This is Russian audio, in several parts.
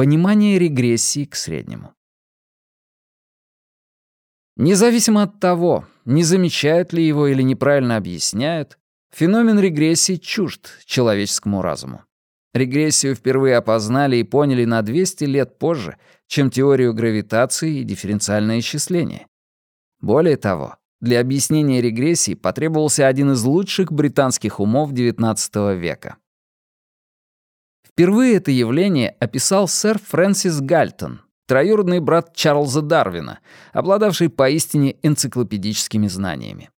Понимание регрессии к среднему. Независимо от того, не замечают ли его или неправильно объясняют, феномен регрессии чужд человеческому разуму. Регрессию впервые опознали и поняли на 200 лет позже, чем теорию гравитации и дифференциальное исчисление. Более того, для объяснения регрессии потребовался один из лучших британских умов XIX века. Впервые это явление описал сэр Фрэнсис Гальтон, троюродный брат Чарльза Дарвина, обладавший поистине энциклопедическими знаниями.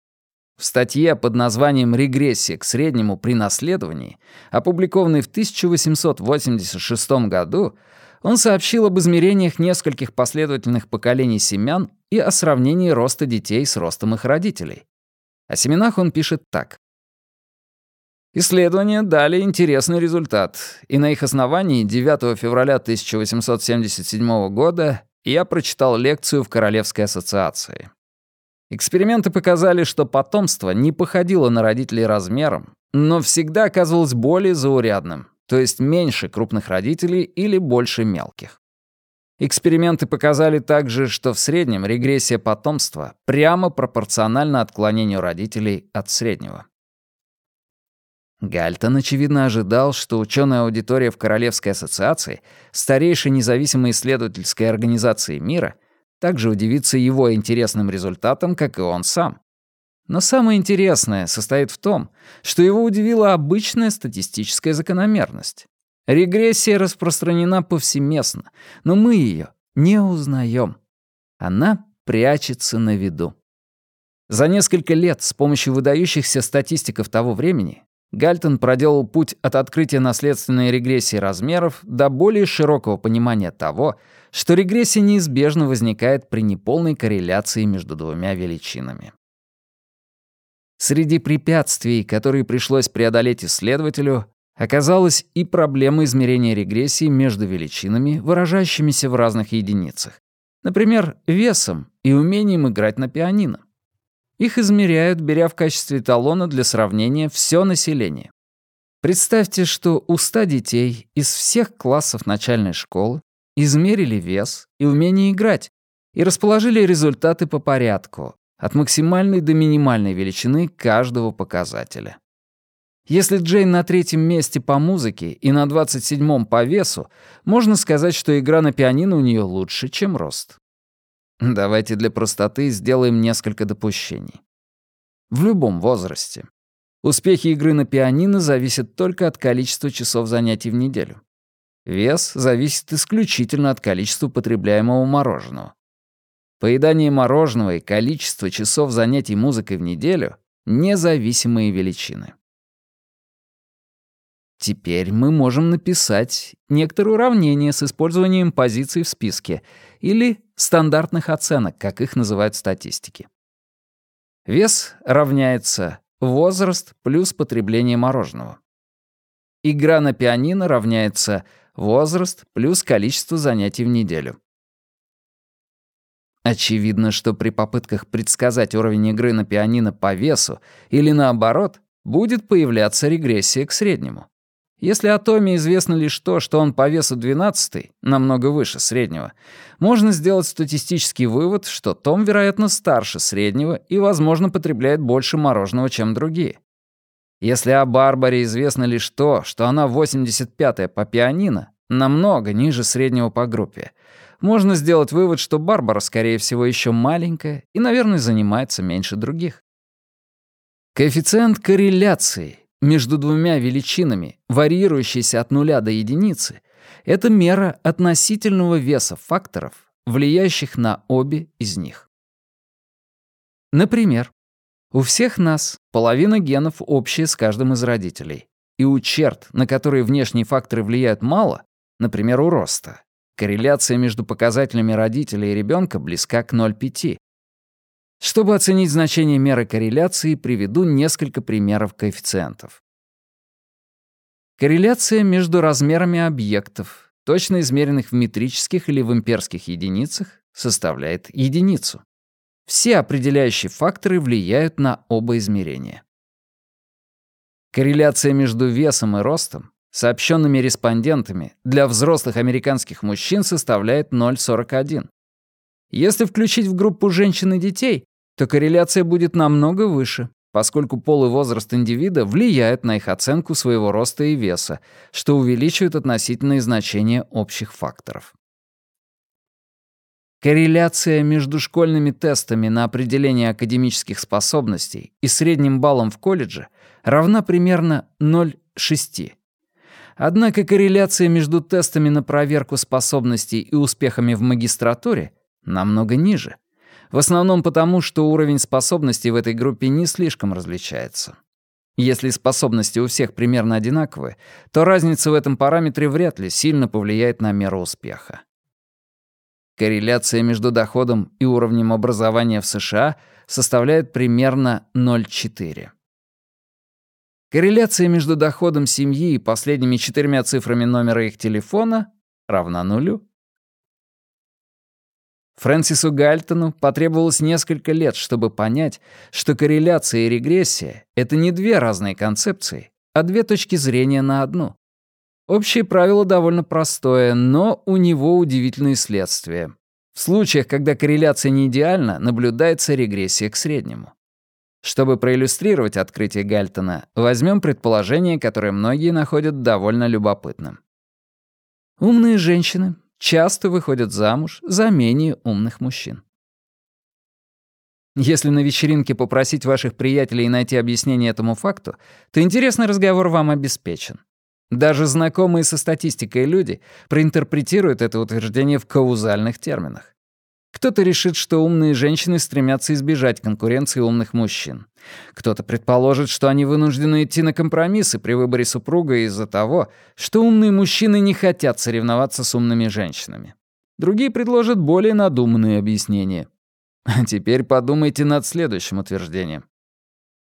В статье под названием «Регрессия к среднему при наследовании», опубликованной в 1886 году, он сообщил об измерениях нескольких последовательных поколений семян и о сравнении роста детей с ростом их родителей. О семенах он пишет так. Исследования дали интересный результат, и на их основании 9 февраля 1877 года я прочитал лекцию в Королевской ассоциации. Эксперименты показали, что потомство не походило на родителей размером, но всегда оказывалось более заурядным, то есть меньше крупных родителей или больше мелких. Эксперименты показали также, что в среднем регрессия потомства прямо пропорциональна отклонению родителей от среднего. Гальтон, очевидно, ожидал, что ученая аудитория в Королевской ассоциации, старейшей независимой исследовательской организации мира, также удивится его интересным результатам, как и он сам. Но самое интересное состоит в том, что его удивила обычная статистическая закономерность. Регрессия распространена повсеместно, но мы ее не узнаем. Она прячется на виду. За несколько лет с помощью выдающихся статистиков того времени Гальтон проделал путь от открытия наследственной регрессии размеров до более широкого понимания того, что регрессия неизбежно возникает при неполной корреляции между двумя величинами. Среди препятствий, которые пришлось преодолеть исследователю, оказалась и проблема измерения регрессии между величинами, выражающимися в разных единицах. Например, весом и умением играть на пианино. Их измеряют, беря в качестве эталона для сравнения все население. Представьте, что у 100 детей из всех классов начальной школы измерили вес и умение играть и расположили результаты по порядку, от максимальной до минимальной величины каждого показателя. Если Джейн на третьем месте по музыке и на 27-м по весу, можно сказать, что игра на пианино у нее лучше, чем рост. Давайте для простоты сделаем несколько допущений. В любом возрасте. Успехи игры на пианино зависят только от количества часов занятий в неделю. Вес зависит исключительно от количества потребляемого мороженого. Поедание мороженого и количество часов занятий музыкой в неделю — независимые величины. Теперь мы можем написать некоторые уравнения с использованием позиций в списке или стандартных оценок, как их называют статистики. Вес равняется возраст плюс потребление мороженого. Игра на пианино равняется возраст плюс количество занятий в неделю. Очевидно, что при попытках предсказать уровень игры на пианино по весу или наоборот, будет появляться регрессия к среднему. Если о Томе известно лишь то, что он по весу 12 намного выше среднего, можно сделать статистический вывод, что Том, вероятно, старше среднего и, возможно, потребляет больше мороженого, чем другие. Если о Барбаре известно лишь то, что она 85-я по пианино, намного ниже среднего по группе, можно сделать вывод, что Барбара, скорее всего, еще маленькая и, наверное, занимается меньше других. Коэффициент корреляции между двумя величинами, варьирующийся от нуля до единицы, это мера относительного веса факторов, влияющих на обе из них. Например, у всех нас половина генов общая с каждым из родителей, и у черт, на которые внешние факторы влияют мало, например, у роста, Корреляция между показателями родителя и ребенка близка к 0,5. Чтобы оценить значение меры корреляции, приведу несколько примеров коэффициентов. Корреляция между размерами объектов, точно измеренных в метрических или в имперских единицах, составляет единицу. Все определяющие факторы влияют на оба измерения. Корреляция между весом и ростом сообщенными респондентами для взрослых американских мужчин составляет 0,41. Если включить в группу женщин и детей, то корреляция будет намного выше, поскольку пол и возраст индивида влияет на их оценку своего роста и веса, что увеличивает относительные значения общих факторов. Корреляция между школьными тестами на определение академических способностей и средним баллом в колледже равна примерно 0,6. Однако корреляция между тестами на проверку способностей и успехами в магистратуре намного ниже. В основном потому, что уровень способностей в этой группе не слишком различается. Если способности у всех примерно одинаковые, то разница в этом параметре вряд ли сильно повлияет на меру успеха. Корреляция между доходом и уровнем образования в США составляет примерно 0,4. Корреляция между доходом семьи и последними четырьмя цифрами номера их телефона равна нулю. Фрэнсису Гальтону потребовалось несколько лет, чтобы понять, что корреляция и регрессия — это не две разные концепции, а две точки зрения на одну. Общее правило довольно простое, но у него удивительные следствия. В случаях, когда корреляция не идеальна, наблюдается регрессия к среднему. Чтобы проиллюстрировать открытие Гальтона, возьмем предположение, которое многие находят довольно любопытным. Умные женщины часто выходят замуж за менее умных мужчин. Если на вечеринке попросить ваших приятелей найти объяснение этому факту, то интересный разговор вам обеспечен. Даже знакомые со статистикой люди проинтерпретируют это утверждение в каузальных терминах. Кто-то решит, что умные женщины стремятся избежать конкуренции умных мужчин. Кто-то предположит, что они вынуждены идти на компромиссы при выборе супруга из-за того, что умные мужчины не хотят соревноваться с умными женщинами. Другие предложат более надуманные объяснения. А теперь подумайте над следующим утверждением.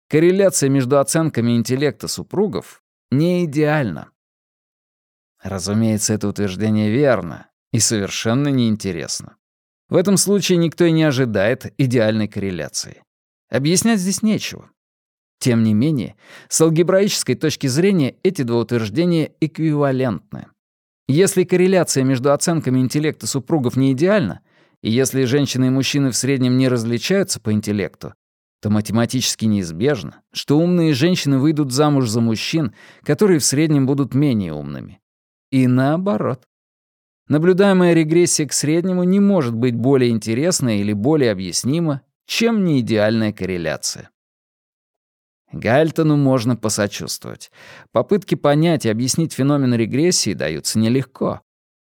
Корреляция между оценками интеллекта супругов не идеальна. Разумеется, это утверждение верно и совершенно неинтересно. В этом случае никто и не ожидает идеальной корреляции. Объяснять здесь нечего. Тем не менее, с алгебраической точки зрения эти два утверждения эквивалентны. Если корреляция между оценками интеллекта супругов не идеальна, и если женщины и мужчины в среднем не различаются по интеллекту, то математически неизбежно, что умные женщины выйдут замуж за мужчин, которые в среднем будут менее умными. И наоборот. Наблюдаемая регрессия к среднему не может быть более интересна или более объяснима, чем неидеальная корреляция. Гальтону можно посочувствовать. Попытки понять и объяснить феномен регрессии даются нелегко.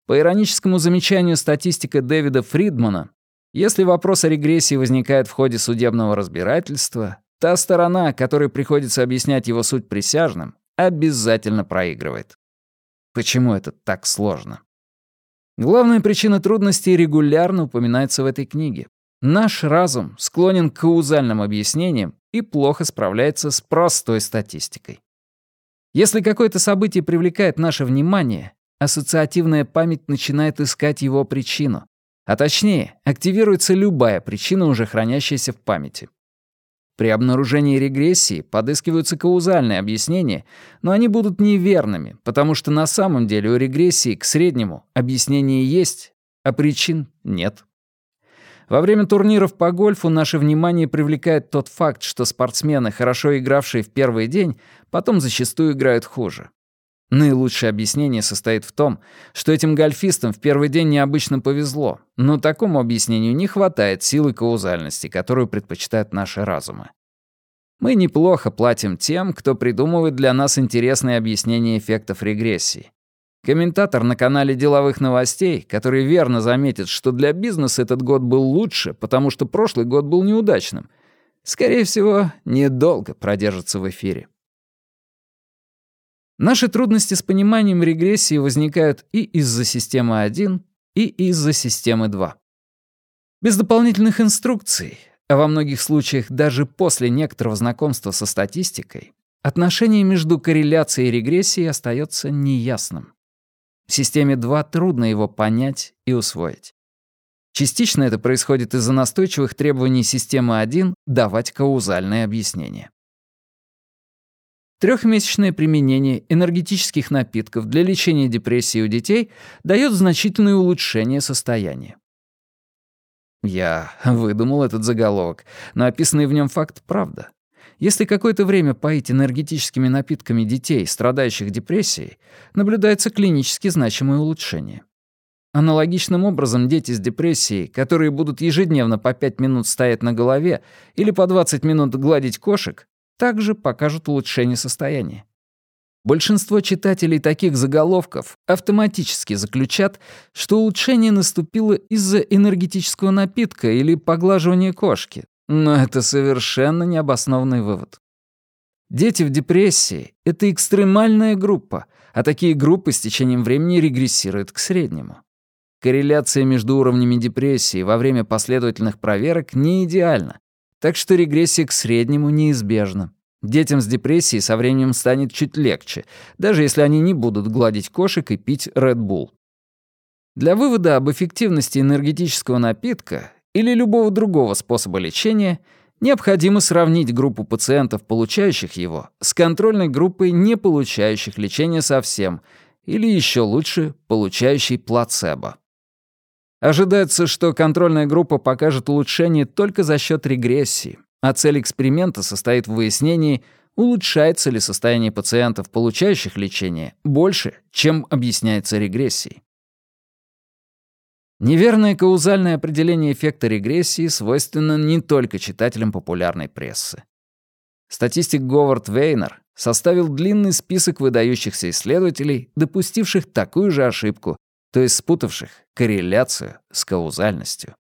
По ироническому замечанию статистика Дэвида Фридмана, если вопрос о регрессии возникает в ходе судебного разбирательства, та сторона, которой приходится объяснять его суть присяжным, обязательно проигрывает. Почему это так сложно? Главная причина трудностей регулярно упоминается в этой книге. Наш разум склонен к каузальным объяснениям и плохо справляется с простой статистикой. Если какое-то событие привлекает наше внимание, ассоциативная память начинает искать его причину, а точнее, активируется любая причина, уже хранящаяся в памяти. При обнаружении регрессии подыскиваются каузальные объяснения, но они будут неверными, потому что на самом деле у регрессии к среднему объяснение есть, а причин нет. Во время турниров по гольфу наше внимание привлекает тот факт, что спортсмены, хорошо игравшие в первый день, потом зачастую играют хуже. Наилучшее объяснение состоит в том, что этим гольфистам в первый день необычно повезло, но такому объяснению не хватает силы каузальности, которую предпочитают наши разумы. Мы неплохо платим тем, кто придумывает для нас интересные объяснения эффектов регрессии. Комментатор на канале деловых новостей, который верно заметит, что для бизнеса этот год был лучше, потому что прошлый год был неудачным, скорее всего, недолго продержится в эфире. Наши трудности с пониманием регрессии возникают и из-за системы 1, и из-за системы 2. Без дополнительных инструкций, а во многих случаях даже после некоторого знакомства со статистикой, отношение между корреляцией и регрессией остается неясным. В системе 2 трудно его понять и усвоить. Частично это происходит из-за настойчивых требований системы 1 давать каузальные объяснения. Трехмесячное применение энергетических напитков для лечения депрессии у детей дает значительное улучшение состояния. Я выдумал этот заголовок, но описанный в нем факт — правда. Если какое-то время поить энергетическими напитками детей, страдающих депрессией, наблюдается клинически значимое улучшение. Аналогичным образом дети с депрессией, которые будут ежедневно по 5 минут стоять на голове или по 20 минут гладить кошек, также покажут улучшение состояния. Большинство читателей таких заголовков автоматически заключат, что улучшение наступило из-за энергетического напитка или поглаживания кошки, но это совершенно необоснованный вывод. Дети в депрессии — это экстремальная группа, а такие группы с течением времени регрессируют к среднему. Корреляция между уровнями депрессии во время последовательных проверок не идеальна, так что регрессия к среднему неизбежна. Детям с депрессией со временем станет чуть легче, даже если они не будут гладить кошек и пить Red Bull. Для вывода об эффективности энергетического напитка или любого другого способа лечения необходимо сравнить группу пациентов, получающих его, с контрольной группой, не получающих лечения совсем, или еще лучше, получающей плацебо. Ожидается, что контрольная группа покажет улучшение только за счет регрессии, а цель эксперимента состоит в выяснении, улучшается ли состояние пациентов, получающих лечение, больше, чем объясняется регрессией. Неверное каузальное определение эффекта регрессии свойственно не только читателям популярной прессы. Статистик Говард Вейнер составил длинный список выдающихся исследователей, допустивших такую же ошибку то есть спутавших корреляцию с каузальностью.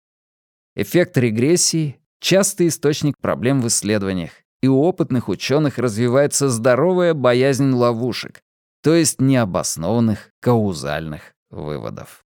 Эффект регрессии — частый источник проблем в исследованиях, и у опытных ученых развивается здоровая боязнь ловушек, то есть необоснованных каузальных выводов.